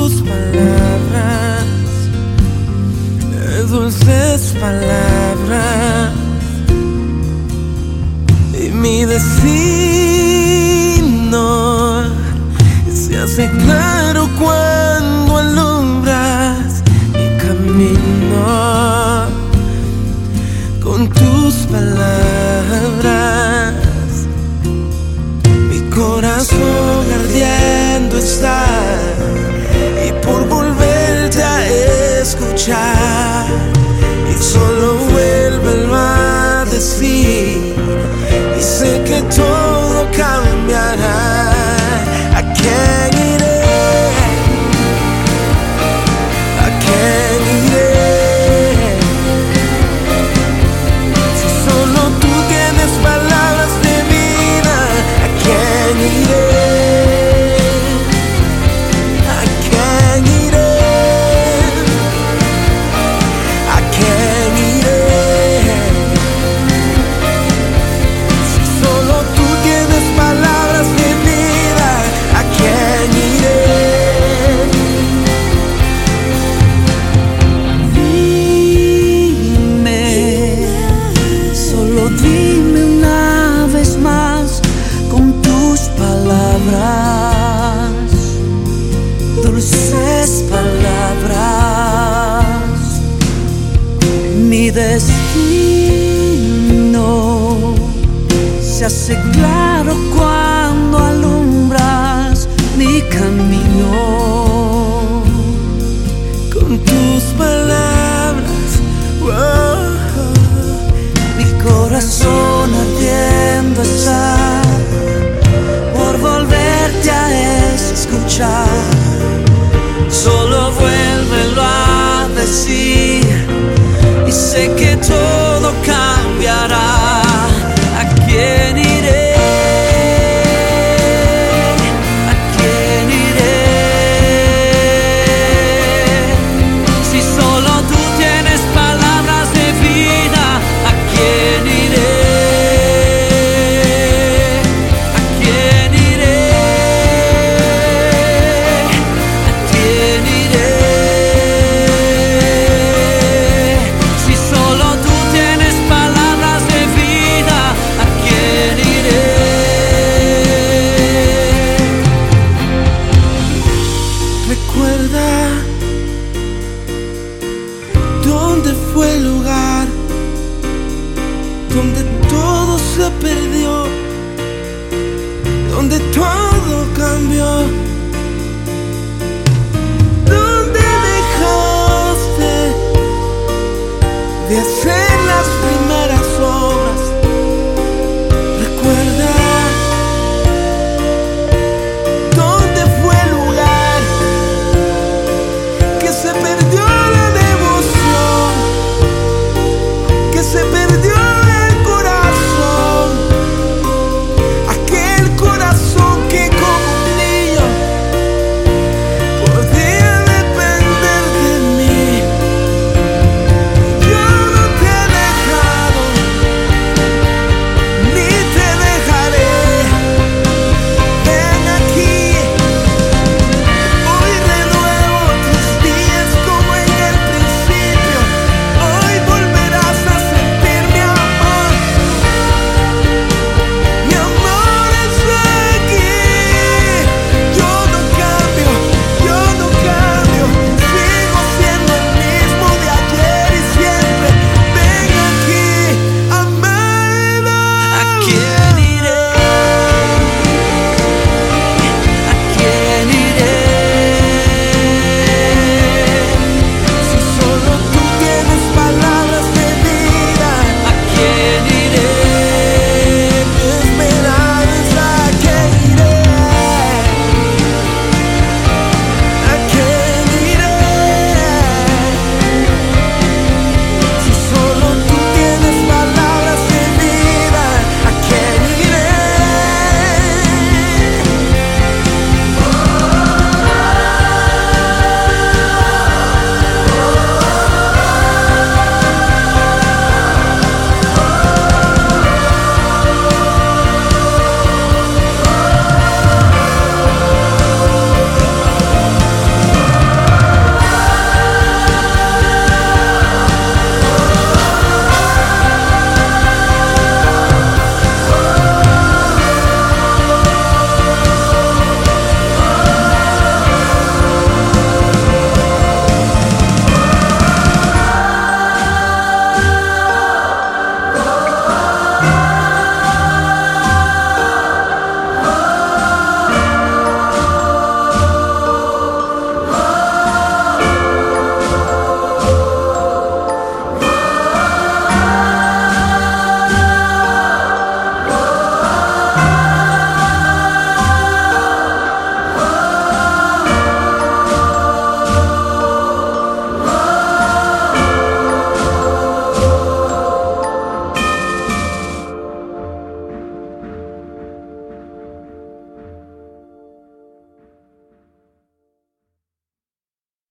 tus palabras, dulces palabras y mi decir. camino se hace claro cuando alumbras mi camino. fue el lugar donde todo se perdió, donde todo